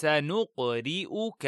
سنقرئك.